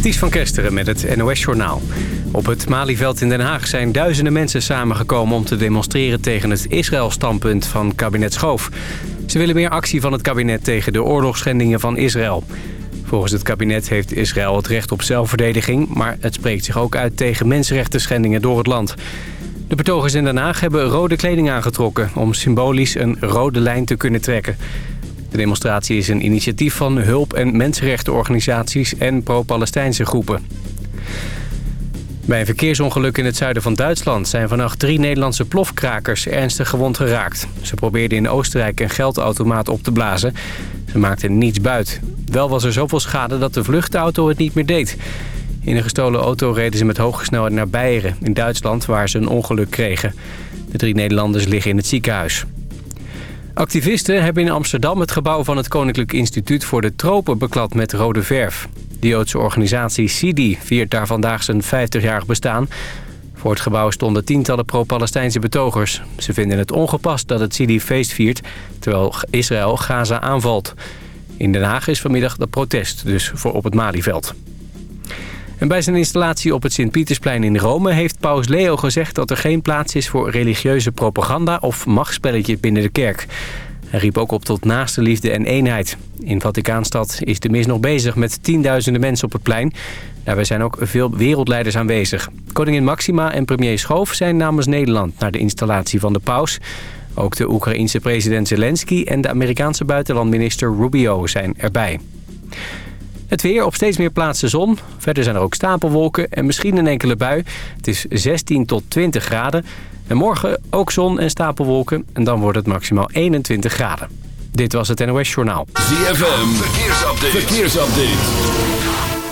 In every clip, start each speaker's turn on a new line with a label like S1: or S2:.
S1: Ties van Kesteren met het NOS-journaal. Op het Malieveld in Den Haag zijn duizenden mensen samengekomen... om te demonstreren tegen het Israël-standpunt van kabinet Schoof. Ze willen meer actie van het kabinet tegen de oorlogsschendingen van Israël. Volgens het kabinet heeft Israël het recht op zelfverdediging... maar het spreekt zich ook uit tegen mensenrechten schendingen door het land. De betogers in Den Haag hebben rode kleding aangetrokken... om symbolisch een rode lijn te kunnen trekken. De demonstratie is een initiatief van hulp- en mensenrechtenorganisaties en pro-Palestijnse groepen. Bij een verkeersongeluk in het zuiden van Duitsland zijn vannacht drie Nederlandse plofkrakers ernstig gewond geraakt. Ze probeerden in Oostenrijk een geldautomaat op te blazen. Ze maakten niets buit. Wel was er zoveel schade dat de vluchtauto het niet meer deed. In een gestolen auto reden ze met hoge snelheid naar Beieren in Duitsland waar ze een ongeluk kregen. De drie Nederlanders liggen in het ziekenhuis. Activisten hebben in Amsterdam het gebouw van het Koninklijk Instituut voor de Tropen beklad met rode verf. De Joodse organisatie SIDI viert daar vandaag zijn 50-jarig bestaan. Voor het gebouw stonden tientallen pro-Palestijnse betogers. Ze vinden het ongepast dat het SIDI feest viert terwijl Israël Gaza aanvalt. In Den Haag is vanmiddag dat protest, dus voor op het Malieveld. En bij zijn installatie op het Sint-Pietersplein in Rome... heeft paus Leo gezegd dat er geen plaats is voor religieuze propaganda... of machtspelletjes binnen de kerk. Hij riep ook op tot naaste liefde en eenheid. In Vaticaanstad is de mis nog bezig met tienduizenden mensen op het plein. Daarbij zijn ook veel wereldleiders aanwezig. Koningin Maxima en premier Schoof zijn namens Nederland... naar de installatie van de paus... Ook de Oekraïense president Zelensky en de Amerikaanse buitenlandminister Rubio zijn erbij. Het weer op steeds meer plaatsen zon. Verder zijn er ook stapelwolken en misschien een enkele bui. Het is 16 tot 20 graden. En morgen ook zon en stapelwolken. En dan wordt het maximaal 21 graden. Dit was het NOS Journaal.
S2: ZFM, verkeersupdate.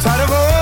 S3: Tired of all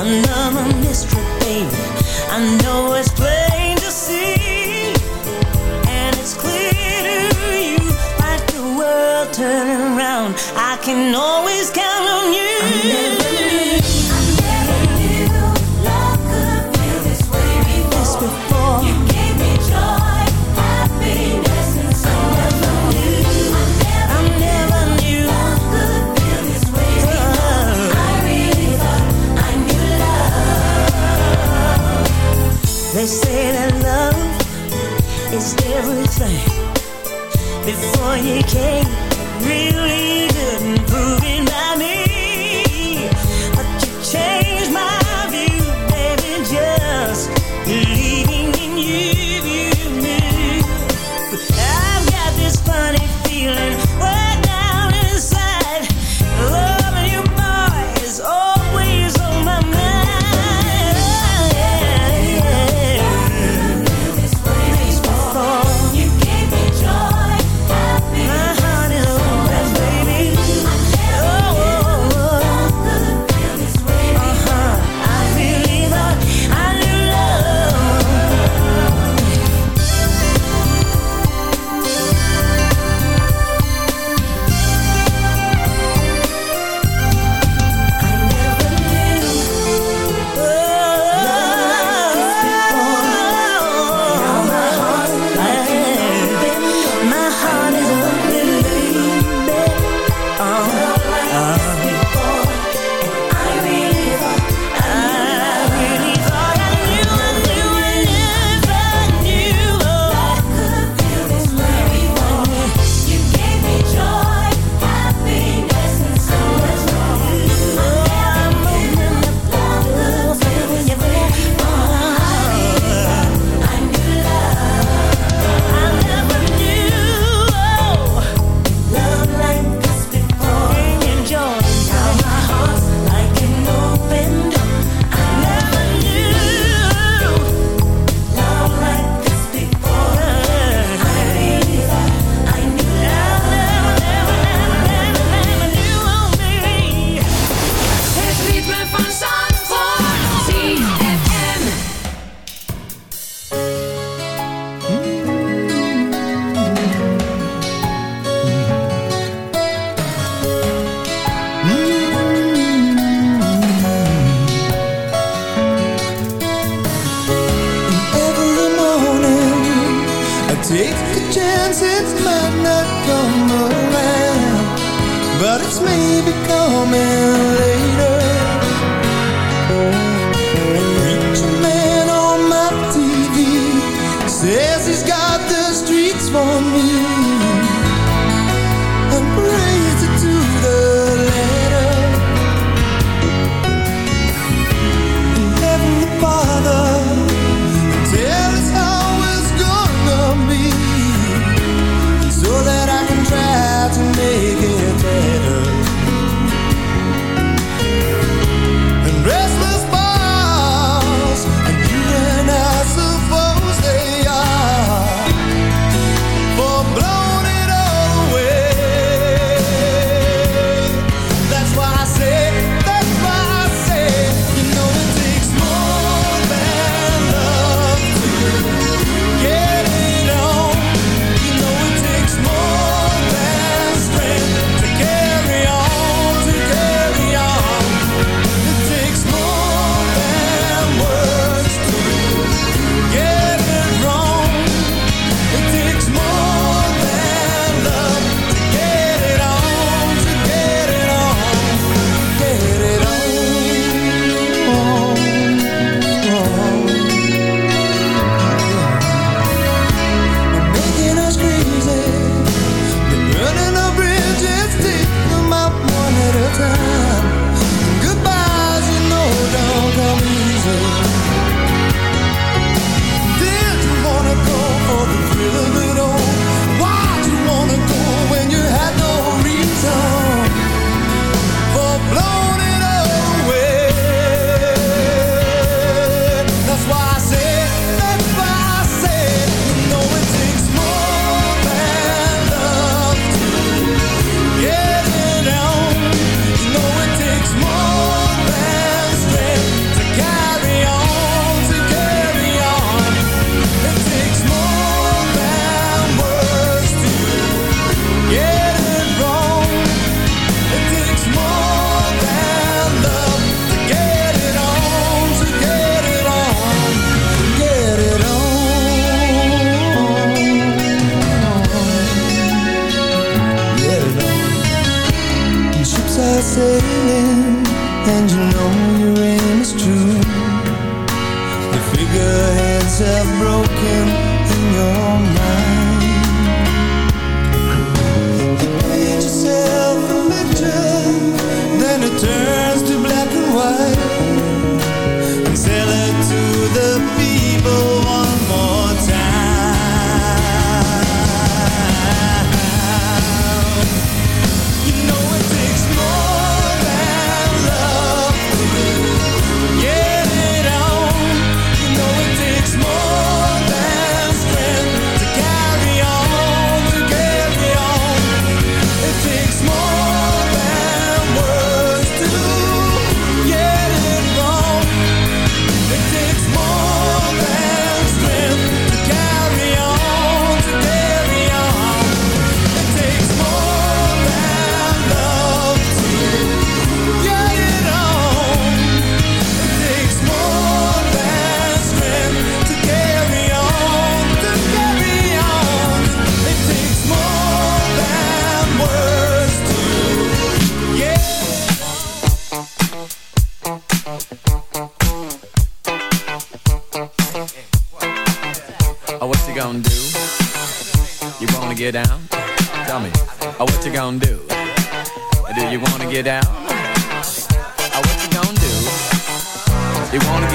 S4: Another mystery, baby. I know it's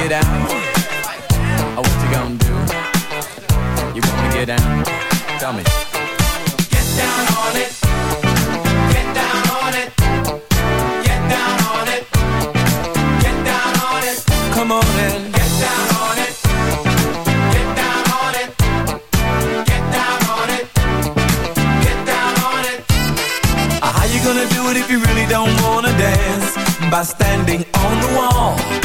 S3: get
S5: down? Oh, what you gonna do? You wanna get down? Tell me. Get down on it. Get down on it. Get down on it. Get down on it. Come on and get down on it. Get down on it. Get down on it. Get down on it. Uh, How you gonna do it if you really don't wanna dance? By standing on the wall.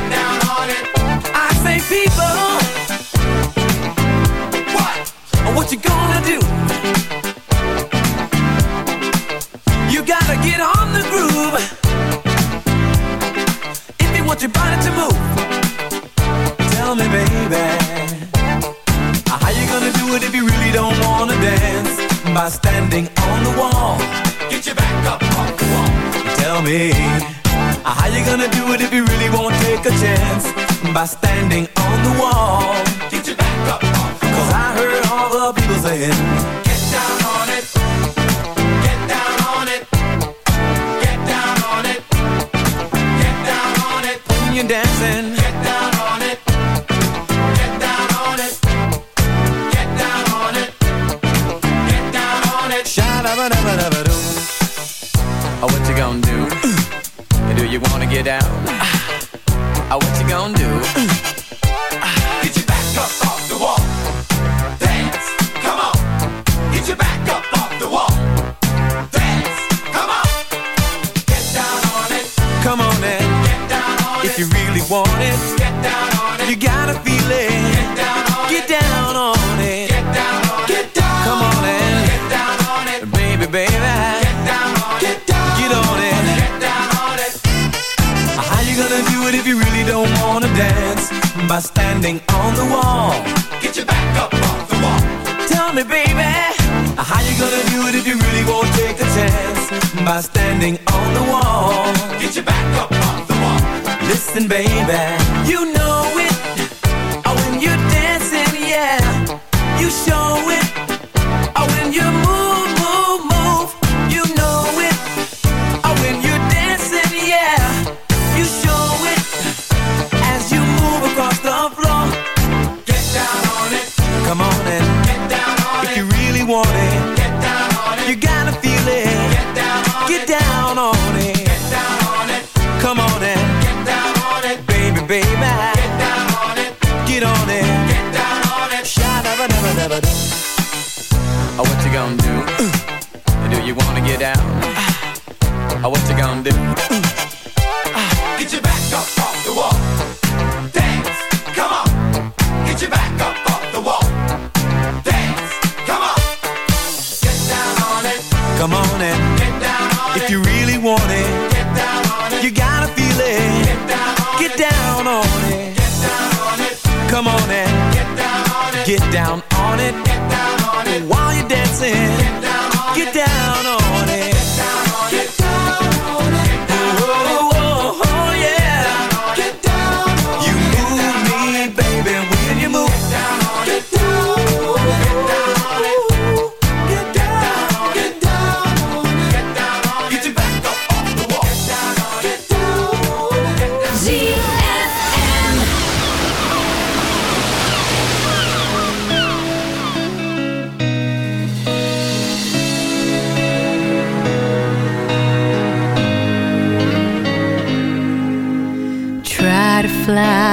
S5: By standing on the wall. Get your back up off the wall. Tell me. How you gonna do it if you really won't take a chance? By standing on the wall. Get your back up. Cause I heard all the people saying, Get down on it. Get down on it. Get down on it. Get down on it. When you're dancing. Get down on it. Get down on it. Get down on it. Get down on it. Sha-da-ba-da-ba-da-ba-doo. Oh, what you gonna do? Do you wanna get down? Oh, what you gonna do? Get your back up off the wall. Dance, come on. Get your back up off the wall. Dance, come on. Get down on it. Come on and get down on if it. If you really want it, get down on it. You gotta feel it. Get down on get it. down on it. Get it if you really don't wanna dance? By standing on the wall. Get your back up off the wall. Tell me, baby. How you gonna do it if you really won't take a chance? By standing on the wall. Get your back up off the wall. Listen, baby. You know baby. Get down on it. Get on it. Get down on it. Shy, never, never, never do. Oh, what you gonna do? Do you wanna get down? Oh, what you gonna do? Get your back up off the wall. Dance, come on. Get your back up off the wall. Dance, come on. Get down on it. Come on. Get down on it. Get down on it. While you're dancing. Get down on
S6: Get
S7: down on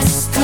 S7: just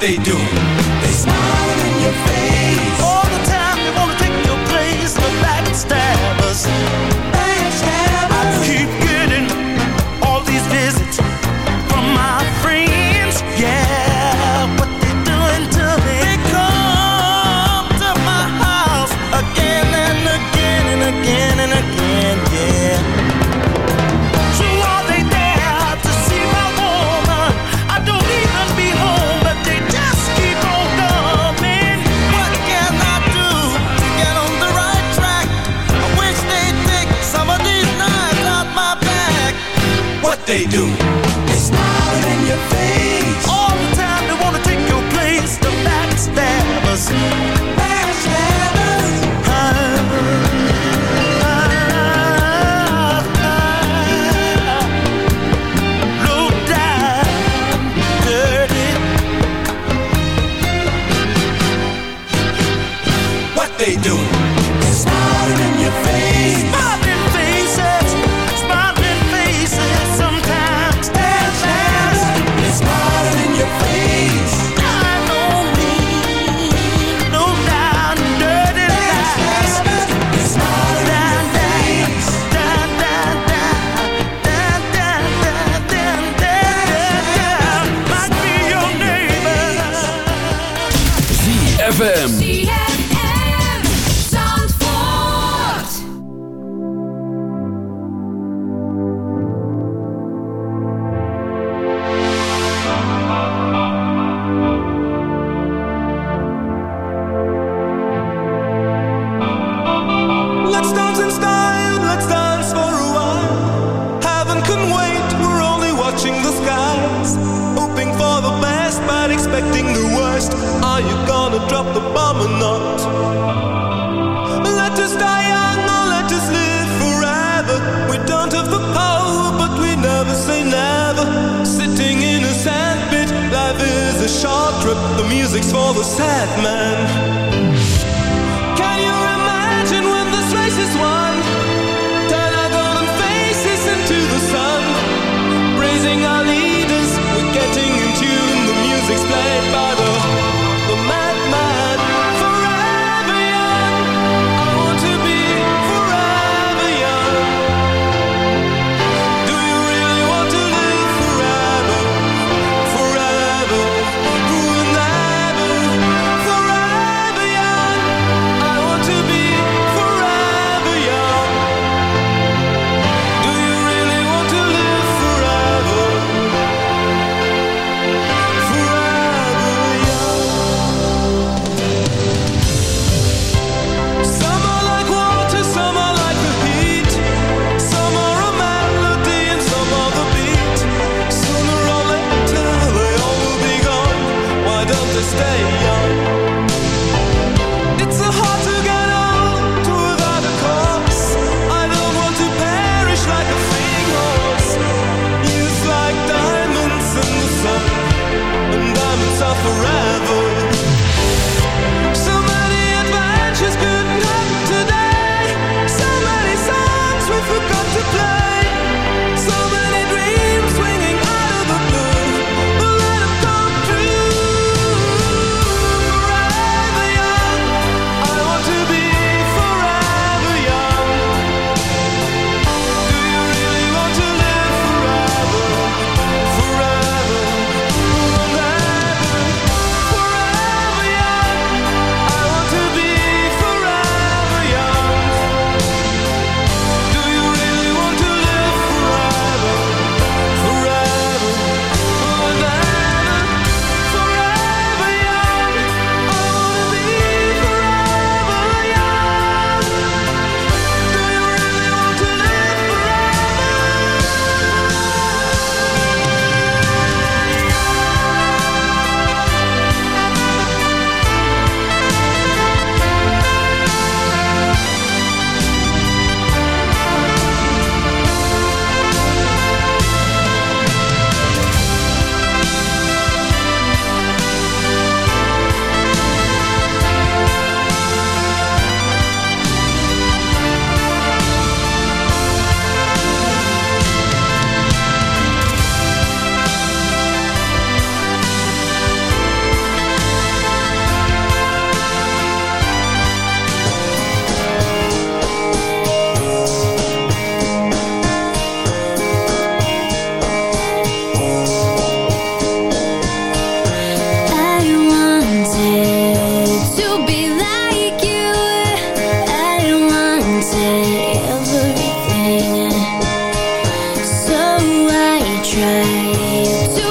S3: they do?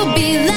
S3: be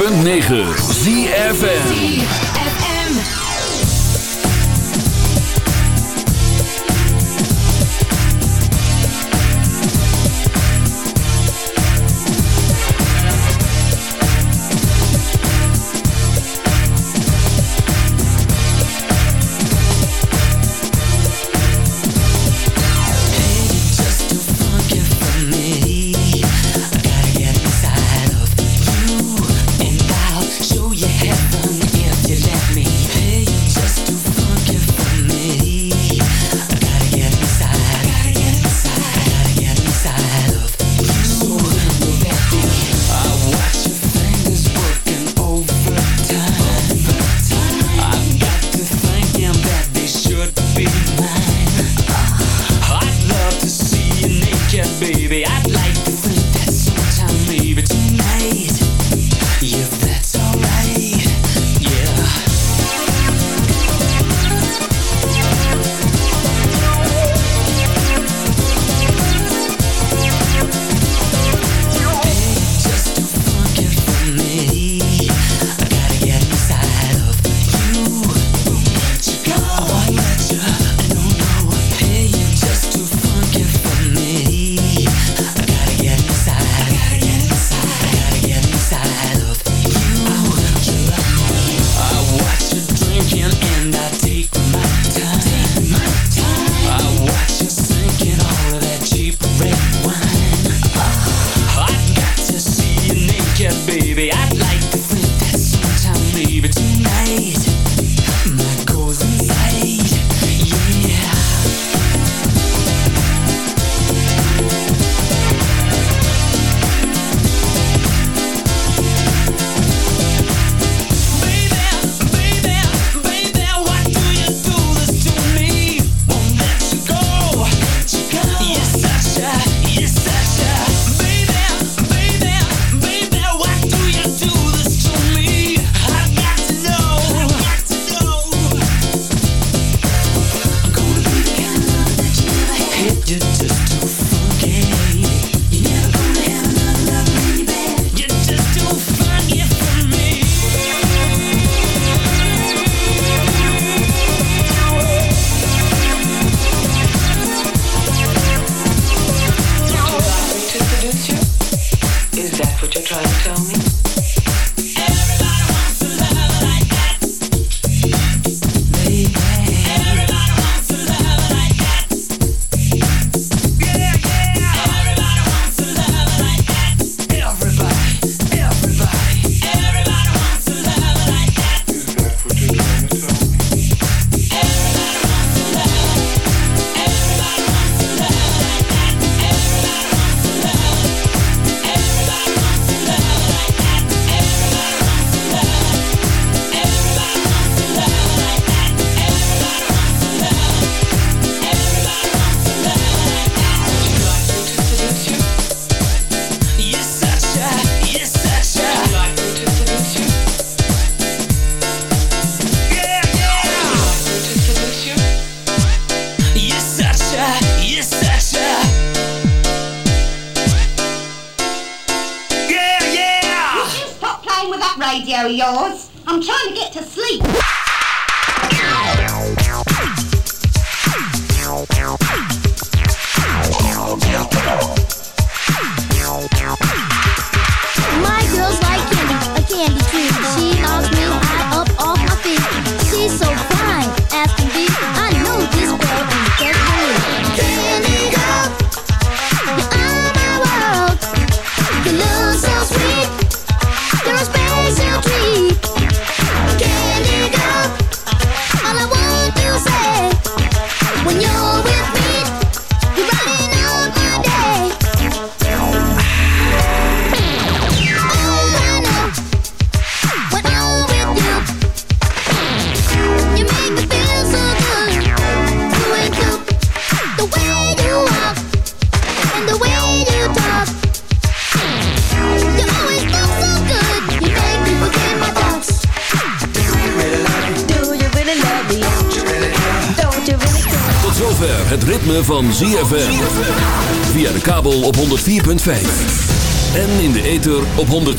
S2: 106.9 ZFN